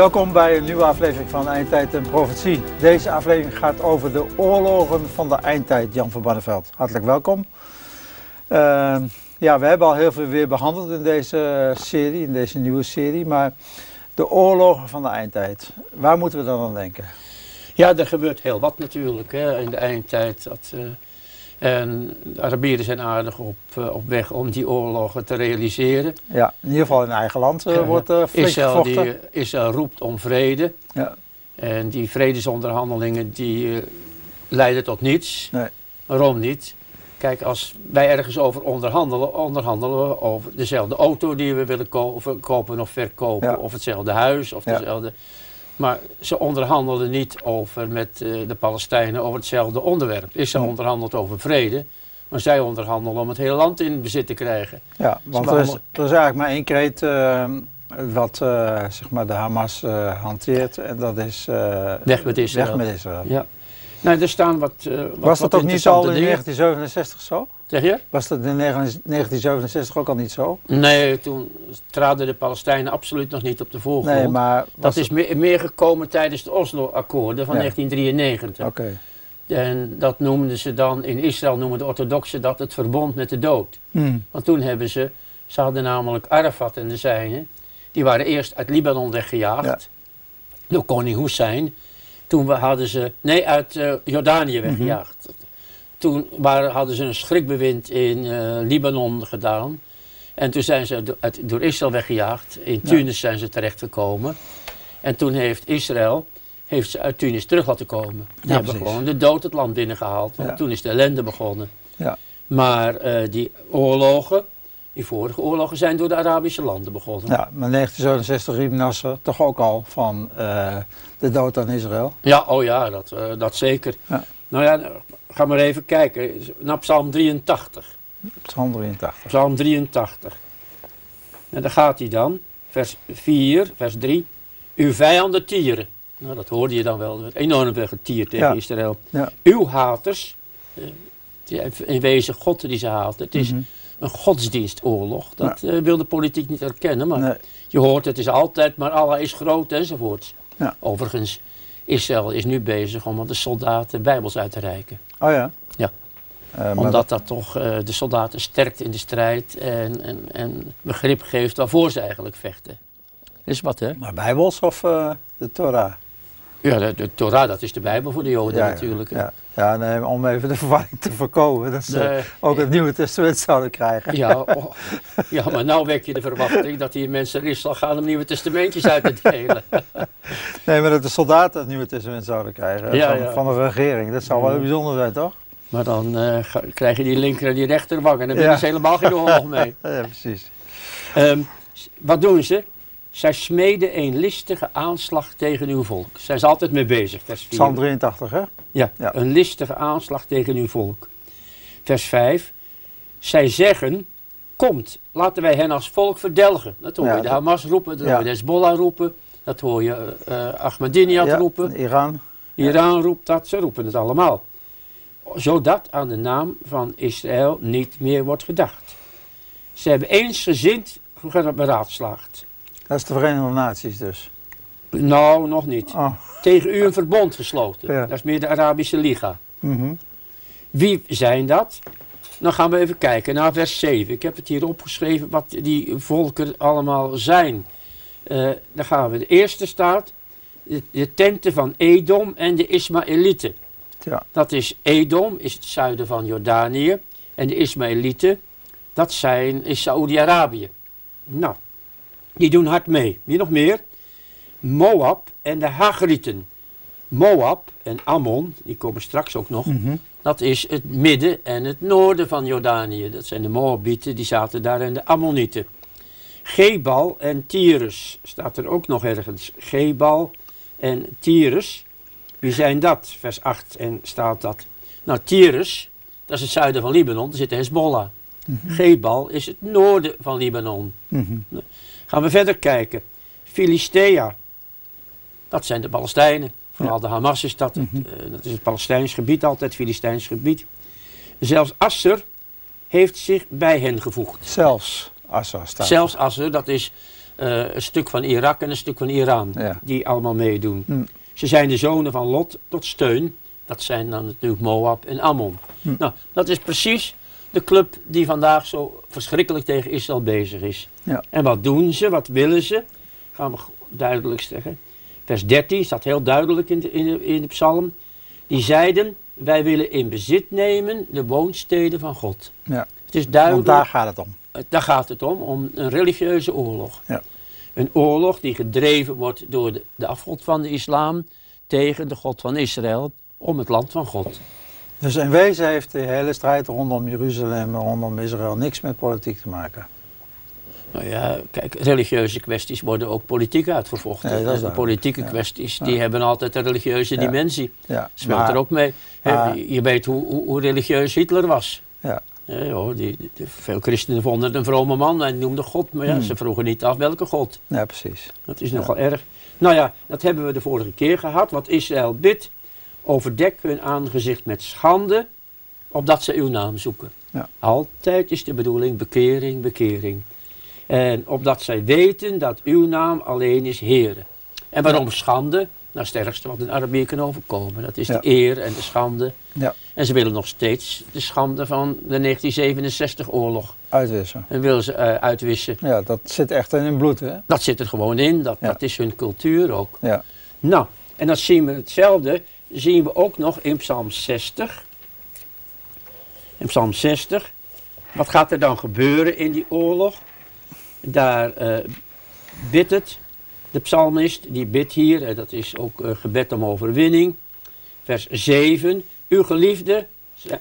Welkom bij een nieuwe aflevering van Eindtijd en Profetie. Deze aflevering gaat over de oorlogen van de eindtijd. Jan van Banneveld, hartelijk welkom. Uh, ja, we hebben al heel veel weer behandeld in deze serie, in deze nieuwe serie. Maar de oorlogen van de eindtijd, waar moeten we dan aan denken? Ja, er gebeurt heel wat natuurlijk hè, in de eindtijd. Dat, uh, en de Arabieren zijn aardig op, uh, op weg om die oorlogen te realiseren. Ja, in ieder geval in eigen land uh, wordt uh, flink Israël, die, Israël roept om vrede. Ja. En die vredesonderhandelingen die leiden tot niets. Nee. Waarom niet? Kijk, als wij ergens over onderhandelen, onderhandelen we over dezelfde auto die we willen kopen, kopen of verkopen. Ja. Of hetzelfde huis, of Ja. dezelfde... Maar ze onderhandelen niet over met eh, de Palestijnen over hetzelfde onderwerp. Israël Hmm. onderhandelt over vrede, maar zij onderhandelen om het hele land in bezit te krijgen. Ja, want Ze er is, er is eigenlijk maar één kreet uh, wat uh, zeg maar de Hamas uh, hanteert en dat is Weg met Israël. Weg met Israël. Ja. Nou, er staan wat. uh, wat Was dat wat ook niet al in interessante dingen. 1967 zo? Zeg je? Was dat in 1967 ook al niet zo? Nee, toen traden de Palestijnen absoluut nog niet op de voorgrond. Nee, maar Dat is meer, meer gekomen tijdens de Oslo-akkoorden van Ja. 1993. Oké. En dat noemden ze dan, in Israël noemen de orthodoxen dat het verbond met de dood. Hmm. Want toen hebben ze, ze hadden namelijk Arafat en de zijnen, die waren eerst uit Libanon weggejaagd Ja. door koning Hussein. Toen we- hadden ze, nee, uit eh, Jordanië Mhm. weggejaagd. Toen waren, hadden ze een schrikbewind in eh, Libanon gedaan. En toen zijn ze do- uit, door Israël weggejaagd. In Ja. Tunis zijn ze terechtgekomen. En toen heeft Israël heeft ze uit Tunis terug laten komen. Die Ja, hebben precies. gewoon de dood het land binnengehaald. Want Ja. toen is de ellende begonnen. Ja. Maar eh, die oorlogen, die vorige oorlogen, zijn door de Arabische landen begonnen. Ja, maar 1967 riep Nasser toch ook al van eh, de dood aan Israël. Ja, oh ja, dat, eh, dat zeker. Ja. Nou ja, nou, ga maar even kijken naar Psalm 83. Psalm 83. Psalm 83. En daar gaat hij dan, vers 4, vers 3. Uw vijanden tieren. Nou, dat hoorde je dan wel. Er werd enorm veel getierd tegen Ja. Israël. Ja. Uw haters, eh, in wezen God die ze haat. Het is Mhm. Een godsdienstoorlog. Dat eh, wil de politiek niet erkennen. Maar Nee. je hoort het is altijd, maar Allah is groot enzovoort. Ja. Overigens, Israël is nu bezig om aan de soldaten bijbels uit te reiken. Oh ja? Ja. Eh, Omdat dat toch eh, de soldaten sterkt in de strijd en, en, en begrip geeft waarvoor ze eigenlijk vechten. Is wat hè? Maar Bijbels of eh, de Torah? Ja, de, de Torah, dat is de Bijbel voor de Joden ja, natuurlijk. Ja, ja nee, om even de verwarring te voorkomen. Dat ze De- ook het Nieuwe Testament zouden krijgen. ja, oh, ja, maar nou wek je de verwachting dat hier mensen naar Israël gaan om nieuwe testamentjes uit te delen. Nee, maar dat de soldaten het Nieuwe Testament zouden krijgen. Ja, van, de regering. Dat zou wel Ja. bijzonder zijn, toch? Maar dan eh, krijg je die linker en die rechterwang en dan ben je helemaal geen oorlog mee. Ja, precies. Ehm, wat doen ze? Zij smeden een listige aanslag tegen uw volk. Zijn ze altijd mee bezig, vers 4. Psalm 83, hè? Ja, Ja. een listige aanslag tegen uw volk. Vers 5. Zij zeggen, komt, laten wij hen als volk verdelgen. Dat hoor Ja, je de Hamas roepen, dat Ja. hoor je de Hezbollah roepen. Dat hoor je eh Ahmadinejad Ja, roepen. Iran. Iran roept dat, ze roepen het allemaal. Zodat aan de naam van Israël niet meer wordt gedacht. Ze hebben eensgezind beraadslaagd. Dat is de Verenigde Naties dus. Nou, nog niet. Oh, Tegen u een verbond gesloten. Ja. Dat is meer de Arabische Liga. mhm. Wie zijn dat? Dan gaan we even kijken naar vers 7. Ik heb het hier opgeschreven wat die volken allemaal zijn. Eh dan gaan we. De eerste staat de, de tenten van Edom en de Ismaëlieten. Ja. Dat is Edom, is het zuiden van Jordanië. En de Ismaëlieten, dat zijn, is Saoedi-Arabië. Nou, die doen hard mee. Wie nog meer? Moab en de Hagrieten. Moab en Ammon, die komen straks ook nog. Mhm. Dat is het midden en het noorden van Jordanië. Dat zijn de Moabieten, die zaten daar en de Ammonieten. Gebal en Tyrus staat er ook nog ergens. Gebal en Tyrus. Wie zijn dat? Vers 8 en staat dat. Nou, Tyrus, dat is het zuiden van Libanon, daar zit de Hezbollah. Gebal is het noorden van Libanon. Mhm. Gaan we verder kijken. Filistea, dat zijn de Palestijnen. Vooral de Hamas is dat. Mhm. Eh, dat is het Palestijns gebied, altijd Filistijns gebied. Zelfs Asser heeft zich bij hen gevoegd. Zelfs Assad staat. Zelfs Asser, dat is eh, een stuk van Irak en een stuk van Iran. Ja. Die allemaal meedoen. Hm. Ze zijn de zonen van Lot tot steun. Dat zijn dan natuurlijk Moab en Ammon. Hm. Nou, dat is precies de club die vandaag zo verschrikkelijk tegen Israël bezig is. Ja. En wat doen ze? Wat willen ze? Gaan we duidelijk zeggen. Vers 13 staat heel duidelijk in de, in de, in de psalm. Die zeiden, wij willen in bezit nemen de woonsteden van God. Ja. Het is Want duidelijk, daar gaat het om. eh, daar gaat het om, om een religieuze oorlog. Ja. Een oorlog die gedreven wordt door de, de afgod van de islam tegen de God van Israël om het land van God. Dus in wezen heeft de hele strijd rondom Jeruzalem en rondom Israël niks met politiek te maken. Nou ja, kijk, religieuze kwesties worden ook politiek uitgevochten. Nee, dat is duidelijk. politieke Ja. kwesties, Ja. die hebben altijd een religieuze Ja. dimensie. Ja, Speelt maar- er ook mee. Maar- je weet hoe, hoe, hoe religieus Hitler was. Ja. Ja, joh, die, die- veel christenen vonden het een vrome man en noemden God. Maar ja, Hmm. ze vroegen niet af welke God. Ja, precies. Dat is nogal erg. Nou ja, dat hebben we de vorige keer gehad. Wat Israël bidt, overdek hun aangezicht met schande, opdat ze uw naam zoeken. Ja. Altijd is de bedoeling bekering, bekering. En opdat zij weten dat uw naam alleen is Heere. En waarom schande? Nou, het sterkste wat een Arabier kan overkomen. Dat is Ja. de eer en de schande. Ja. En ze willen nog steeds de schande van de 1967-oorlog. Uitwissen. En willen ze eh, uitwissen. Ja, dat zit echt in hun bloed, hè? Dat zit er gewoon in. Dat, dat is hun cultuur ook. Ja. Nou, en dat zien we hetzelfde, zien we ook nog in Psalm 60. In Psalm 60, wat gaat er dan gebeuren in die oorlog? Daar eh bidt het, de psalmist, die bidt hier, en dat is ook eh, gebed om overwinning. Vers 7, uw geliefde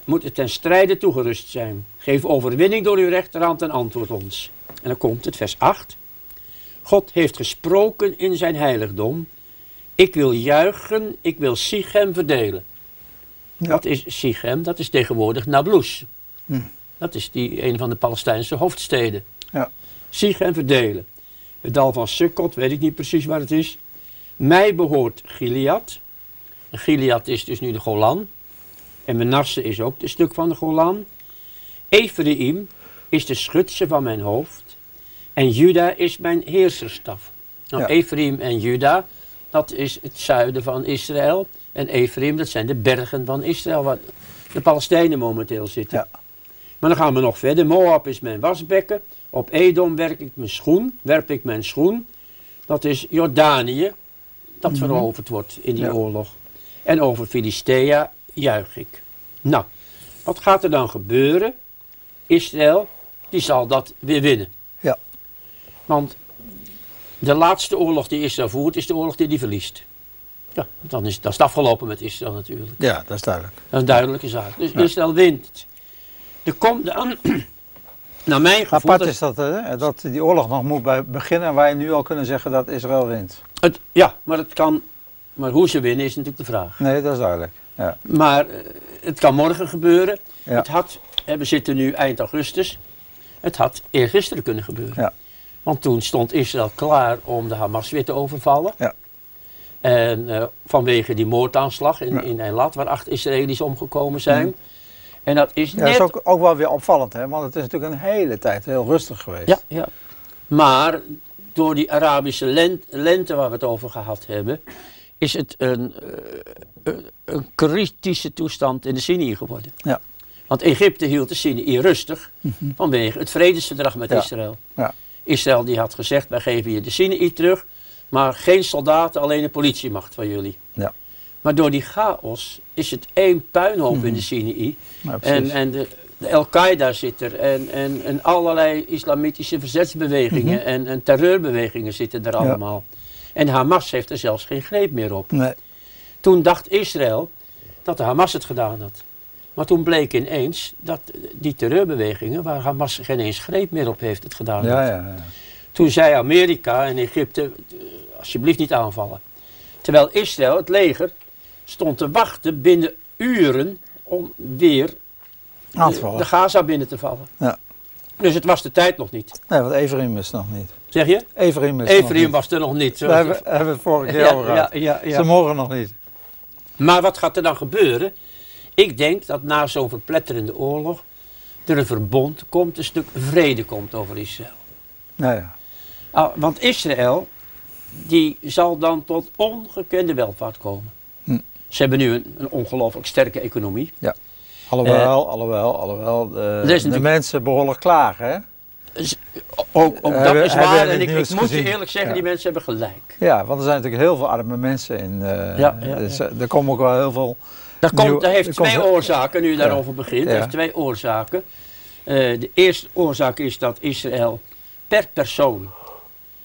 moeten ten strijde toegerust zijn. Geef overwinning door uw rechterhand en antwoord ons. En dan komt het, vers 8. God heeft gesproken in zijn heiligdom. Ik wil juichen, ik wil Sichem verdelen. Ja. Dat is Sichem, dat is tegenwoordig Nablus. Hm. Dat is die, een van de Palestijnse hoofdsteden. Ja. Sichem verdelen. Het dal van Sukkot, weet ik niet precies waar het is. Mij behoort Gilead. En Gilead is dus nu de Golan. En Menasse is ook een stuk van de Golan. Ephraim is de schutse van mijn hoofd. En Juda is mijn heerserstaf. Nou, Ja. Ephraim en Juda, dat is het zuiden van Israël. En Ephraim, dat zijn de bergen van Israël, waar de Palestijnen momenteel zitten. Ja. Maar dan gaan we nog verder. Moab is mijn wasbekken. Op Edom werk ik mijn schoen, werp ik mijn schoen. Dat is Jordanië, dat Mhm. veroverd wordt in die Ja. oorlog. En over Filistea juich ik. Nou, wat gaat er dan gebeuren? Israël, die zal dat weer winnen. Ja. Want de laatste oorlog die Israël voert, is de oorlog die hij verliest. Ja, dan is, dan is het afgelopen met Israël natuurlijk. Ja, dat is duidelijk. Dat is een duidelijke zaak. Dus Ja. Israël wint. Er komt dan, naar mijn gevoel, Apart is dat, hè, dat die oorlog nog moet bij beginnen en wij nu al kunnen zeggen dat Israël wint. het, ja, maar het kan, maar hoe ze winnen is natuurlijk de vraag. Nee, dat is duidelijk. Ja. Maar eh, het kan morgen gebeuren. Ja. Het had, eh, we zitten nu eind augustus, het had eergisteren kunnen gebeuren. Ja. Want toen stond Israël klaar om de Hamas weer te overvallen. Ja. En eh, vanwege die moordaanslag in, Ja. in Eilat, waar acht Israëli's omgekomen zijn. Mhm. En dat is Ja, net dat is ook, ook wel weer opvallend, hè? want het is natuurlijk een hele tijd heel rustig geweest. Ja, ja. Maar door die Arabische len- lente waar we het over gehad hebben, is het een, eh, een, een kritische toestand in de Sinai geworden. Ja. Want Egypte hield de Sinai rustig Mhm. vanwege het vredesverdrag met Ja. Israël. Ja. Israël die had gezegd, wij geven je de Sinai terug, maar geen soldaten, alleen een politiemacht van jullie. Ja. Maar door die chaos is het één puinhoop in de Sinai. Ja, En, en de, de Al-Qaeda zit er en, en, en allerlei islamitische verzetsbewegingen Mhm. en, en terreurbewegingen zitten er allemaal. En Hamas heeft er zelfs geen greep meer op. nee. Toen dacht Israël dat de Hamas het gedaan had. Maar toen bleek ineens dat die terreurbewegingen, waar Hamas geen eens greep meer op heeft, het gedaan Ja, ja, ja. Toen zei Amerika en Egypte, alsjeblieft niet aanvallen. Terwijl Israël, het leger, stond te wachten binnen uren om weer de, de Gaza binnen te vallen. Ja. Dus het was de tijd nog niet. Nee, want Ephraim is nog niet. Zeg je? Ephraim is nog Ephraim niet. was er nog niet. Daar hebben, we het vorige keer over gehad. ja, ja, ja. Ze mogen nog niet. Maar wat gaat er dan gebeuren? Ik denk dat na zo'n verpletterende oorlog er een verbond komt, een stuk vrede komt over Israël. Nou ja. Ah, want Israël, die zal dan tot ongekende welvaart komen. Hm. Ze hebben nu een, een ongelooflijk sterke economie. Alhoewel, alhoewel, alhoewel, de, de mensen behoorlijk klagen, hè? Ook dat is waar en ik, moet je eerlijk zeggen, Ja. die mensen hebben gelijk. Ja, want er zijn natuurlijk heel veel arme mensen in. eh, Ja, ja, dus, ja. eh, er komen ook wel heel veel. Dat, komt, Nieuw- dat heeft komt- twee oorzaken, nu je daarover begint. Dat heeft twee oorzaken. De eerste oorzaak is dat Israël per persoon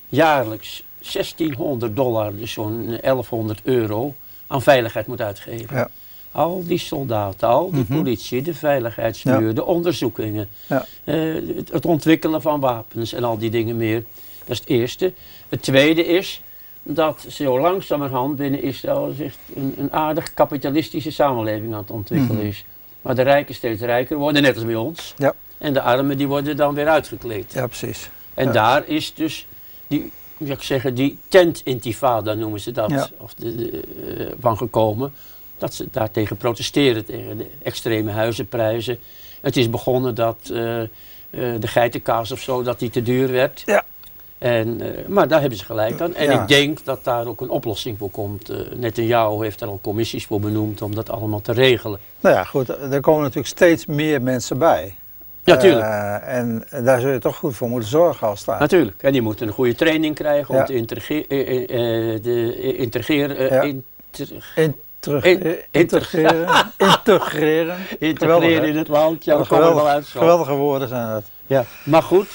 jaarlijks 1600 dollar, dus zo'n 1100 euro, aan veiligheid moet uitgeven. Ja. Al die soldaten, al die Mhm. politie, de veiligheidsmuur, de onderzoekingen, Ja. eh, het, het ontwikkelen van wapens en al die dingen meer. Dat is het eerste. Het tweede is dat zo langzamerhand binnen Israël zich een, een aardig kapitalistische samenleving aan het ontwikkelen Mhm. is. Waar de rijken steeds rijker worden, net als bij ons. Ja. En de armen die worden dan weer uitgekleed. Ja, precies. En Ja. daar is dus die, hoe zou ik zeggen, die tent-intifada noemen ze dat, Ja. of de, de, eh, van gekomen. Dat ze daartegen protesteren, tegen de extreme huizenprijzen. Het is begonnen dat eh, eh, de geitenkaas of zo, dat die te duur werd. Ja. En, eh, maar daar hebben ze gelijk aan. En Ja. ik denk dat daar ook een oplossing voor komt. Uh, Netanyahu heeft er al commissies voor benoemd om dat allemaal te regelen. Nou ja, goed, er komen natuurlijk steeds meer mensen bij. Ja, tuurlijk. Eh, en daar zul je toch goed voor moeten zorgen als daar. Natuurlijk. En die moeten een goede training krijgen Ja. om te integreren. eh, eh, eh, de, eh, integreren eh, Ja. inter- In, terug, In- eh, integreren. integreren. in het land. Ja, dat komen we wel uit. geweldige woorden zijn dat. Ja. Maar goed,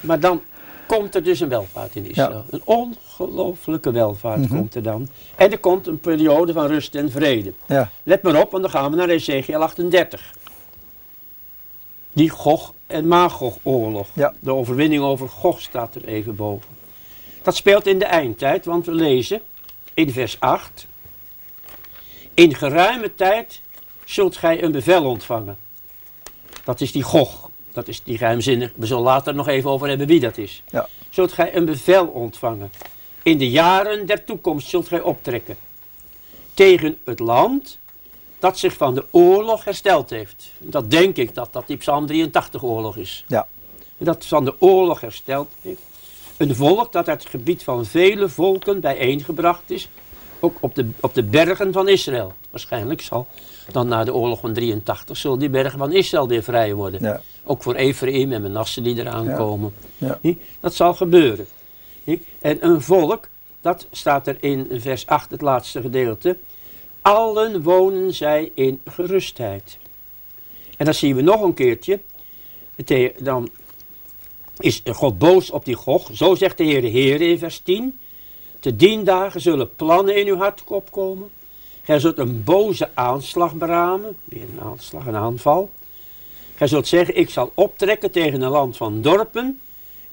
maar dan komt er dus een welvaart in Israël. Een ongelooflijke welvaart Mhm. komt er dan. En er komt een periode van rust en vrede. Ja, Let maar op, want dan gaan we naar Ezekiel 38. Die Gog en Magog-oorlog. Ja. De overwinning over Gog staat er even boven. Dat speelt in de eindtijd, want we lezen in vers 8. In geruime tijd zult gij een bevel ontvangen. Dat is die Gog. Dat is die geheimzinnig. We zullen later nog even over hebben wie dat is. Ja. Zult gij een bevel ontvangen. In de jaren der toekomst zult gij optrekken. Tegen het land dat zich van de oorlog hersteld heeft. Dat denk ik dat dat die Psalm 83 oorlog is. Ja. Dat van de oorlog hersteld heeft. Een volk dat uit het gebied van vele volken bijeengebracht is. Ook op de, op de bergen van Israël. Waarschijnlijk zal dan na de oorlog van 83 zullen die bergen van Israël weer vrij worden. ja, Ook voor Ephraim en Manasse die eraan Ja. komen. ja. Dat zal gebeuren. En een volk, dat staat er in vers 8, het laatste gedeelte. Allen wonen zij in gerustheid. En dan zien we nog een keertje. Dan is God boos op die Gog. Zo zegt de Heer Heer in vers 10. Te dien dagen zullen plannen in uw hart opkomen. Gij zult een boze aanslag beramen. Weer een aanslag, een aanval. Gij zult zeggen, ik zal optrekken tegen een land van dorpen.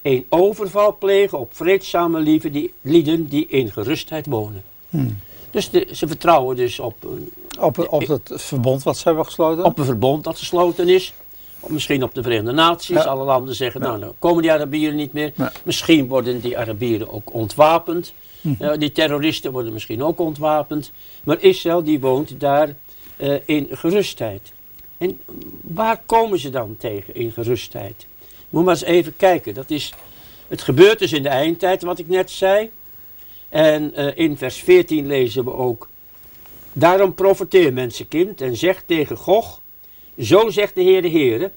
Een overval plegen op vreedzame lieve die, lieden die in gerustheid wonen. Hmm. Dus de- ze vertrouwen dus op een, Op, op het verbond wat ze hebben gesloten. op een verbond dat gesloten is. Of misschien op de Verenigde Naties. Ja. Alle landen zeggen, Ja. nou dan komen die Arabieren niet meer. Misschien worden die Arabieren ook ontwapend. Mhm. Eh, die terroristen worden misschien ook ontwapend. Maar Israël die woont daar eh, in gerustheid. En waar komen ze dan tegen in gerustheid? Moet maar eens even kijken. Dat is, het gebeurt dus in de eindtijd, wat ik net zei. En eh, in vers 14 lezen we ook. Daarom profeteer mensenkind en zeg tegen Gog. Zo zegt de Heer de Heere.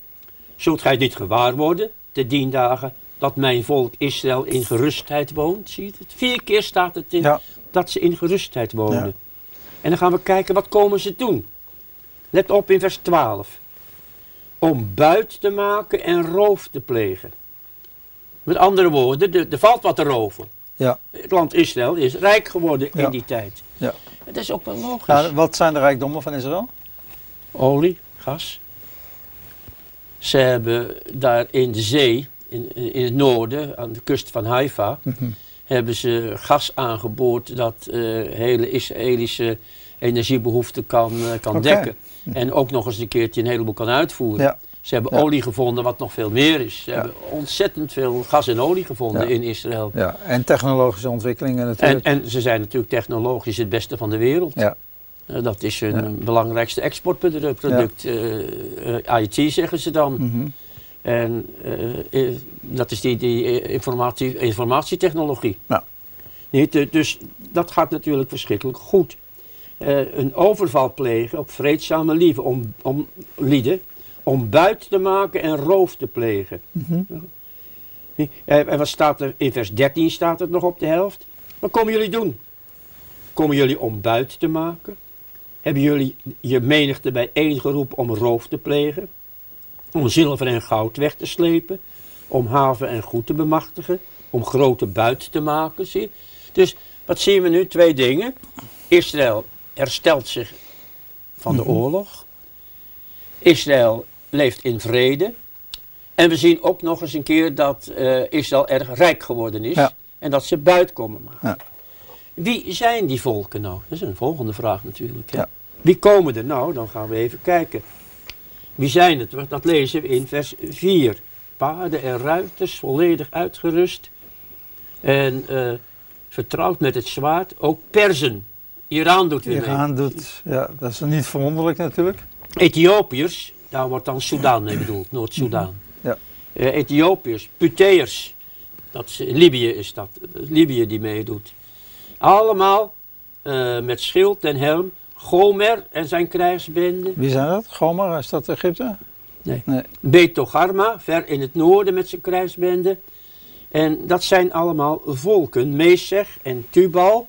Zult gij dit gewaar worden, te dien dagen, dat mijn volk Israël in gerustheid woont? Zie je het? Vier keer staat het in Ja, dat ze in gerustheid wonen. Ja. En dan gaan we kijken, wat komen ze doen? Let op in vers 12. Om buit te maken en roof te plegen. Met andere woorden, er, er valt wat te roven. ja. Het land Israël is rijk geworden Ja. in die tijd. Ja. Dat is ook wel logisch. Nou, wat zijn de rijkdommen van Israël? Olie, gas. Ze hebben daar in de zee, in, in het noorden, aan de kust van Haifa, Mhm. hebben ze gas aangeboord dat eh, hele Israëlische energiebehoeften kan, eh, kan dekken. En ook nog eens een keertje een heleboel kan uitvoeren. Ja. Ze hebben Ja. olie gevonden wat nog veel meer is. Ze Ja. hebben ontzettend veel gas en olie gevonden in Israël. Ja, en technologische ontwikkelingen En, natuurlijk. en ze zijn natuurlijk technologisch het beste van de wereld. ja, Eh, dat is hun belangrijkste exportproduct. IT zeggen ze dan. mhm. En eh, eh, dat is die, die eh, informatie, informatietechnologie. Ja. Niet? Dus dat gaat natuurlijk verschrikkelijk goed. Een overval plegen op vreedzame lieden om, om, lieden, om buit te maken en roof te plegen. Mhm. En wat staat er in vers 13 staat het nog op de helft. Wat komen jullie doen? Komen jullie om buit te maken? Hebben jullie je menigte bijeengeroepen om roof te plegen? Om zilver en goud weg te slepen? Om haven en goed te bemachtigen? Om grote buit te maken? Zie? Dus wat zien we nu? Twee dingen. Israël herstelt zich van de Mhm. oorlog. Israël leeft in vrede. En we zien ook nog eens een keer dat eh, Israël erg rijk geworden is. Ja. En dat ze buit komen maken. Ja. Wie zijn die volken nou? Dat is een volgende vraag natuurlijk. Hè? Ja. Wie komen er nou? Dan gaan we even kijken. Wie zijn het? Dat lezen we in vers 4. Paarden en ruiters, volledig uitgerust. En eh, vertrouwd met het zwaard. Ook Perzen. Iran doet weer mee. Iran doet, ja, dat is niet verwonderlijk natuurlijk. Ethiopiërs, daar wordt dan Soudaan mee bedoeld, Noord-Soedan. Ja. Eh, Ethiopiërs, Puteërs, dat is, Libië is dat, Libië die meedoet. Allemaal eh, met schild en helm, Gomer en zijn krijgsbende, Wie zijn dat? Gomer, is dat Egypte? Nee. nee. Betogarma, ver in het noorden met zijn krijgsbende. En dat zijn allemaal volken, Mesech en Tubal,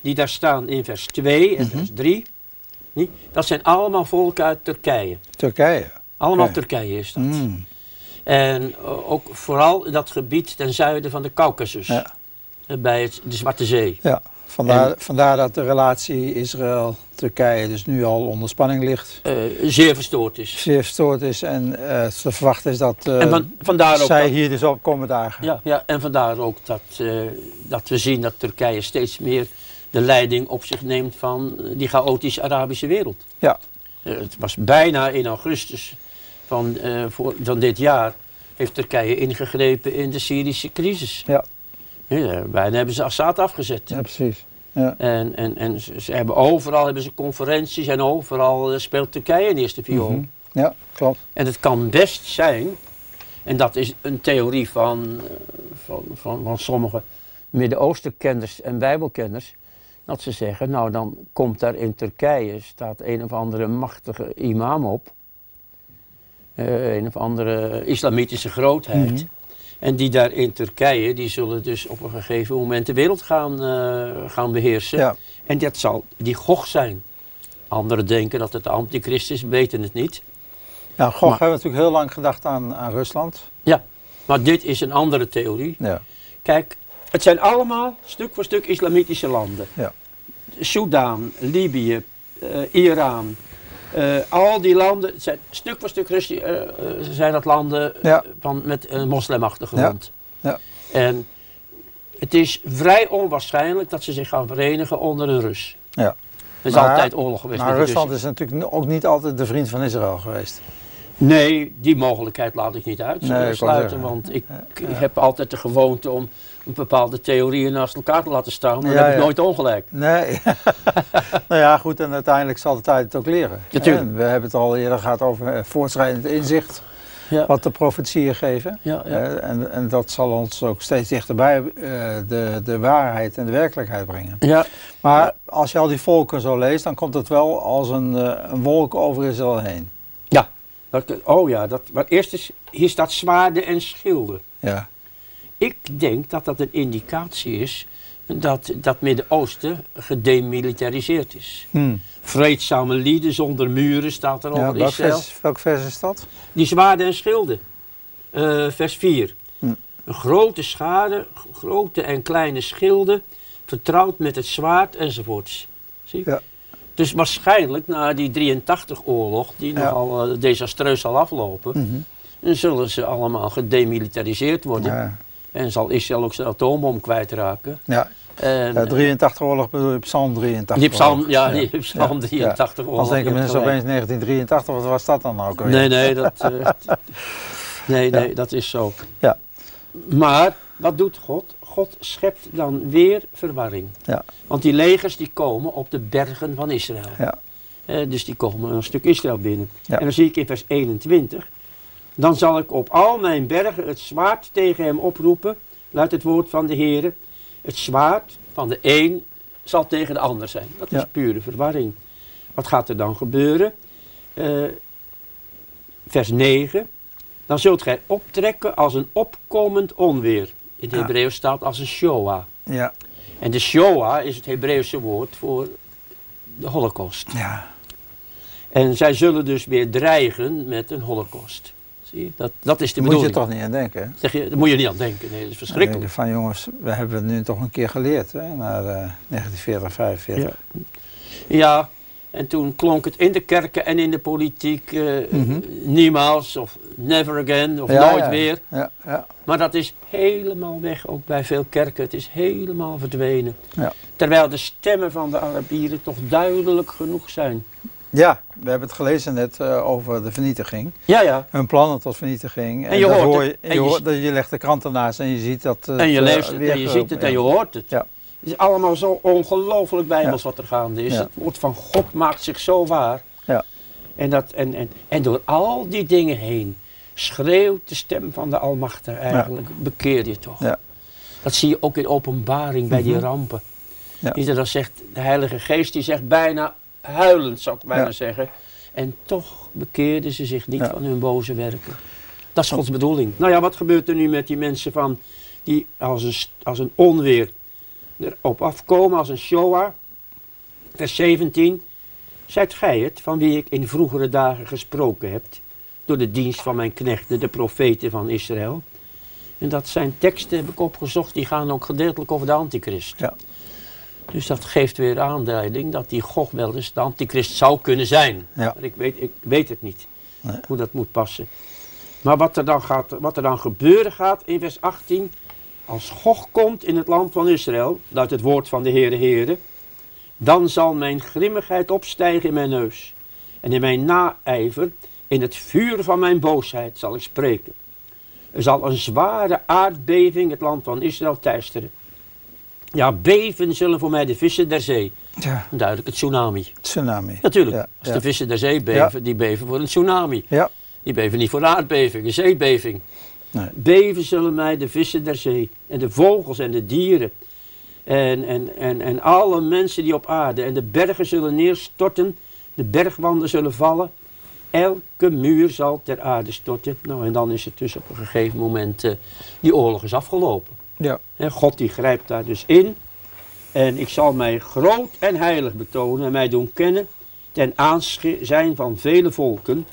die daar staan in vers 2 en Mhm. vers 3. Niet? Dat zijn allemaal volken uit Turkije. Turkije. Allemaal. Turkije is dat. Mm. En eh, ook vooral dat gebied ten zuiden van de Caucasus. Ja. Bij het, de Zwarte Zee. Ja, vandaar, vandaar dat de relatie Israël-Turkije dus nu al onder spanning ligt. eh, zeer verstoord is. Zeer verstoord is en eh, te verwachten is dat eh, en van, vandaar ook zij dat, hier dus op komen dagen. ja, ja, en vandaar ook dat, eh, dat we zien dat Turkije steeds meer de leiding op zich neemt van eh, die chaotische Arabische wereld. Ja. Eh, het was bijna in augustus van, eh, voor, van dit jaar heeft Turkije ingegrepen in de Syrische crisis. Ja. Ja, bijna hebben ze Assad afgezet. Ja, precies. Ja. En, en, en ze, ze hebben overal hebben ze conferenties en overal eh, speelt Turkije een eerste viool. Mhm. ja, klopt. En het kan best zijn, en dat is een theorie van, eh, van, van, van sommige Midden-Oosten-kenners en Bijbelkenners, dat ze zeggen, nou dan komt daar in Turkije, staat een of andere machtige imam op, eh, een of andere islamitische grootheid. Mhm. En die daar in Turkije, die zullen dus op een gegeven moment de wereld gaan, eh, gaan beheersen. Ja. En dat zal die Gog zijn. Anderen denken dat het de antichrist is, weten het niet. Ja, Gog Maar- hebben natuurlijk heel lang gedacht aan, aan Rusland. Maar dit is een andere theorie. Ja. Kijk, het zijn allemaal stuk voor stuk islamitische landen. Ja. Soudaan, Libië, eh, Iran. Eh, al die landen, zijn stuk voor stuk eh, zijn dat landen Ja. van, met een moslimachtergrond. Ja. En het is vrij onwaarschijnlijk dat ze zich gaan verenigen onder een Rus. Ja. Er is Maar- altijd oorlog geweest Maar Rusland Russen. is natuurlijk ook niet altijd de vriend van Israël geweest. Nee, die mogelijkheid laat ik niet Nee, wou zeggen. want ik Ja. heb altijd de gewoonte om bepaalde theorieën naast elkaar te laten staan. Dan Ja, heb ik ja. nooit ongelijk. Nee. nou ja, goed, en uiteindelijk zal de tijd het ook leren. Natuurlijk. En We hebben het al eerder gehad over eh, voortschrijdend inzicht, Ja. wat de profetieën geven. Ja, ja. Eh, en, en dat zal ons ook steeds dichterbij eh, de, de waarheid en de werkelijkheid brengen. ja, Maar als je al die volken zo leest, dan komt het wel als een, een wolk over Israël heen. dat- oh ja, dat, maar eerst is, hier staat zwaarden en schilden. Ja, Ik denk dat dat een indicatie is dat dat Midden-Oosten gedemilitariseerd is. hm. Vreedzame lieden zonder muren staat er ja welk, vers, welk vers is dat? Die zwaarden en schilden. Eh, vers 4. Hm. Een grote schade, grote en kleine schilden, vertrouwd met het zwaard enzovoorts. Zie? Ja. Dus waarschijnlijk na die 83-oorlog, die Ja. nogal eh, desastreus zal aflopen, Mhm. zullen ze allemaal gedemilitariseerd worden. Ja, En zal Israël ook zijn atoombom kwijtraken. ja. En, Ja, 83 oorlog bedoel je Psalm 83. die psalm, oorlog. ja, die psalm Ja. 83 oorlog. Als denken mensen opeens 1983, wat was dat dan ook alweer? Nee, nee, dat, eh, nee, nee, dat is zo. Ja. Maar wat doet God? God schept dan weer verwarring. Ja. Want die legers die komen op de bergen van Israël. Ja. Eh, dus die komen een stuk Israël binnen. Ja. En dan zie ik in vers 21. Dan zal ik op al mijn bergen het zwaard tegen hem oproepen, luidt het woord van de Heer. Het zwaard van de een zal tegen de ander zijn. Dat is Ja. pure verwarring. Wat gaat er dan gebeuren? Eh, vers 9. Dan zult gij optrekken als een opkomend onweer. In het Ja. Hebreeuws staat als een Shoah. Ja. En de Shoah is het Hebreeuwse woord voor de Holocaust. Ja. En zij zullen dus weer dreigen met een Holocaust. Zie je? Dat, dat is de moet je toch niet aan denken. Zeg je, daar moet je niet aan denken. Nee, dat is verschrikkelijk. denk ik van jongens, we hebben het nu toch een keer geleerd, hè, naar eh 1940, 45. Ja. ja, en toen klonk het in de kerken en in de politiek eh Mhm. niemals of never again of Ja, nooit ja. weer. Ja, ja, Maar dat is helemaal weg, ook bij veel kerken. Het is helemaal verdwenen. Ja. Terwijl de stemmen van de Arabieren toch duidelijk genoeg zijn. Ja, we hebben het gelezen net eh, over de vernietiging. Ja, ja. Hun plannen tot vernietiging. En je dan hoort hoor het. je, En je, je hoort- dat je legt de krant ernaast en je ziet dat het, En je eh, leest het en je ziet het en je hoort het. Ja. Het is allemaal zo ongelooflijk bijbels wat er gaande is. Ja. Het woord van God maakt zich zo waar. Ja. En, dat, en, en, en door al die dingen heen schreeuwt de stem van de Almachtige eigenlijk, bekeer je toch. Ja. Dat zie je ook in openbaring bij die Mhm. rampen. Ja. Iedereen zegt, de Heilige Geest die zegt bijna huilend zou ik bijna Ja. zeggen. En toch bekeerden ze zich niet Ja. van hun boze werken. Dat is Gods bedoeling. Nou ja, wat gebeurt er nu met die mensen van die als een, als een onweer erop afkomen, als een Shoah? Vers 17. Zijt gij het van wie ik in vroegere dagen gesproken heb, door de dienst van mijn knechten, de profeten van Israël? En dat zijn teksten, heb ik opgezocht, die gaan ook gedeeltelijk over de antichrist. Ja. Dus dat geeft weer aanleiding dat die Gog wel eens de antichrist zou kunnen zijn. Ja. Maar ik weet, ik weet het niet, Nee. hoe dat moet passen. Maar wat er, dan gaat, wat er dan gebeuren gaat in vers 18, als Gog komt in het land van Israël, luidt het woord van de Heere Heere, dan zal mijn grimmigheid opstijgen in mijn neus. En in mijn naijver, in het vuur van mijn boosheid zal ik spreken. Er zal een zware aardbeving het land van Israël teisteren. Ja, beven zullen voor mij de vissen der zee. Ja, Duidelijk, het tsunami. tsunami. Natuurlijk, Ja, als ja. de vissen der zee beven, die beven voor een tsunami. Ja, Die beven niet voor een aardbeving, een zeebeving. Nee. Beven zullen mij de vissen der zee en de vogels en de dieren. En, en, en, en alle mensen die op aarde. En de bergen zullen neerstorten, de bergwanden zullen vallen. Elke muur zal ter aarde storten. Nou, en dan is het dus op een gegeven moment, eh, die oorlog is afgelopen. Ja, En God die grijpt daar dus in. En ik zal mij groot en heilig betonen en mij doen kennen ten aanzijn van vele volken.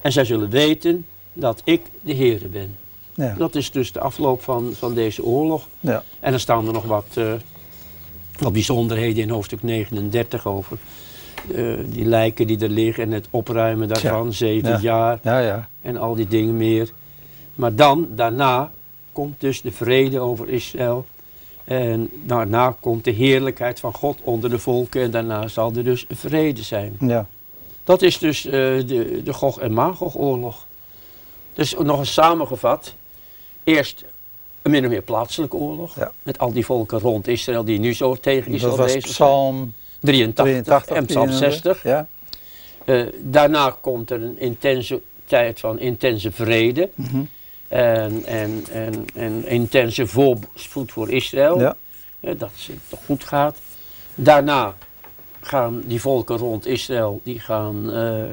En zij zullen weten dat ik de Heere ben. ja, Dat is dus de afloop van, van deze oorlog. ja. En dan staan er nog wat, eh, wat bijzonderheden in hoofdstuk 39 over. Eh, die lijken die er liggen en het opruimen daarvan, zeven Ja. jaar Ja, ja. en al die dingen meer. Maar dan, daarna, komt dus de vrede over Israël. En daarna komt de heerlijkheid van God onder de volken. En daarna zal er dus vrede zijn. ja. Dat is dus eh, de, de Gog en Magog oorlog. Dus nog eens samengevat. Eerst een min of meer plaatselijke oorlog. Ja. Met al die volken rond Israël die nu zo tegen Israël Dat was bezig. Psalm 83, 83 en Psalm die je noemde. 60. Ja. Eh, daarna komt er een intense tijd van intense vrede. Mhm. En, en, en, en intense voorspoed voor Israël. Ja. dat het toch goed gaat. Daarna gaan die volken rond Israël, die gaan eh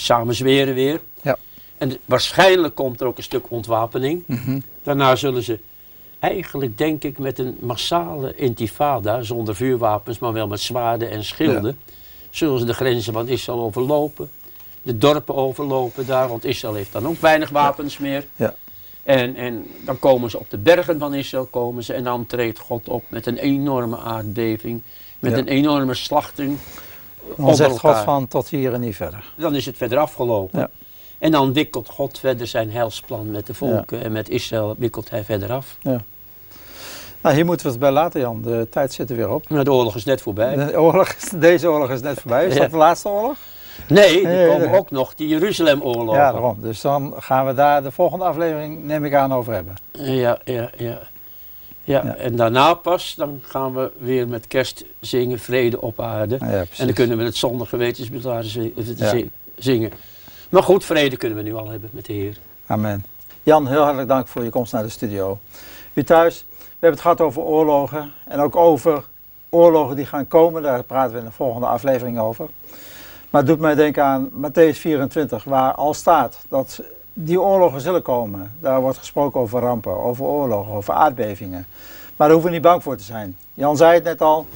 samen zweren weer. Ja. En waarschijnlijk komt er ook een stuk ontwapening. Mhm. Daarna zullen ze eigenlijk, denk ik, met een massale intifada, zonder vuurwapens, maar wel met zwaarden en schilden, zullen ze de grenzen van Israël overlopen. De dorpen overlopen daar, want Israël heeft dan ook weinig wapens meer. Ja. En, en dan komen ze op de bergen van Israël komen ze en dan treedt God op met een enorme aardbeving, met Ja. een enorme slachting. Dan zegt God van tot hier en niet verder. Dan is het verder afgelopen. Ja. En dan wikkelt God verder zijn heilsplan met de volken en met Israël wikkelt hij verder af. Nou, hier moeten we het bij laten, Jan. De tijd zit er weer op. Nou, de oorlog is net voorbij. De oorlog, is- deze oorlog is net voorbij. Is Ja. dat de laatste oorlog? Nee, er Nee, komen ook nog die Jeruzalem-oorlogen. Ja, daarom. Dus dan gaan we daar de volgende aflevering, neem ik aan, over hebben. Ja, ja, ja. Ja, Ja. en daarna pas, dan gaan we weer met kerst zingen, vrede op aarde. Ja, en dan kunnen we het zonder Ja. zi- zingen. Maar goed, vrede kunnen we nu al hebben met de Heer. Amen. Jan, heel hartelijk dank voor je komst naar de studio. U thuis, we hebben het gehad over oorlogen en ook over oorlogen die gaan komen. Daar praten we in de volgende aflevering over. Maar het doet mij denken aan Matthäus 24, waar al staat dat die oorlogen zullen komen. Daar wordt gesproken over rampen, over oorlogen, over aardbevingen. Maar daar hoeven we niet bang voor te zijn. Jan zei het net al,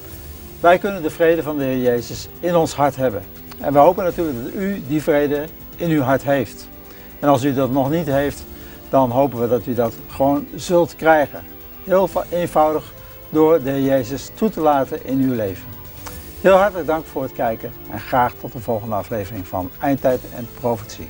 wij kunnen de vrede van de Heer Jezus in ons hart hebben. En we hopen natuurlijk dat u die vrede in uw hart heeft. En als u dat nog niet heeft, dan hopen we dat u dat gewoon zult krijgen. Heel eenvoudig door de Heer Jezus toe te laten in uw leven. Heel hartelijk dank voor het kijken en graag tot de volgende aflevering van Eindtijd en Profetie.